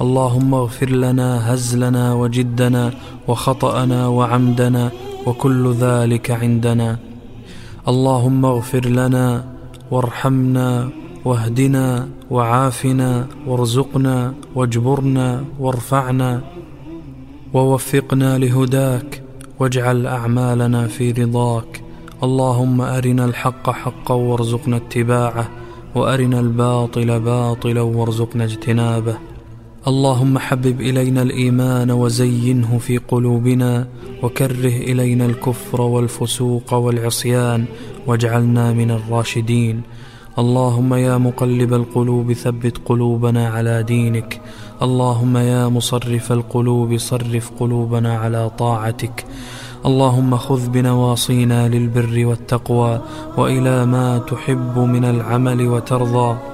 اللهم اغفر لنا هزلنا وجدنا وخطأنا وعمدنا وكل ذلك عندنا. اللهم اغفر لنا وارحمنا واهدنا وعافنا وارزقنا واجبرنا وارفعنا ووفقنا لهداك واجعل أعمالنا في رضاك. اللهم أرنا الحق حقا وارزقنا اتباعه وأرنا الباطل باطلا وارزقنا اجتنابه. اللهم حبب إلينا الإيمان وزينه في قلوبنا وكره إلينا الكفر والفسوق والعصيان واجعلنا من الراشدين. اللهم يا مقلب القلوب ثبت قلوبنا على دينك. اللهم يا مصرف القلوب صرف قلوبنا على طاعتك. اللهم خذ بنواصينا للبر والتقوى وإلى ما تحب من العمل وترضى.